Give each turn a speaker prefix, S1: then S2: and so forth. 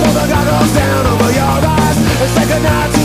S1: pull the goggles down over your eyes. It's like a goodnight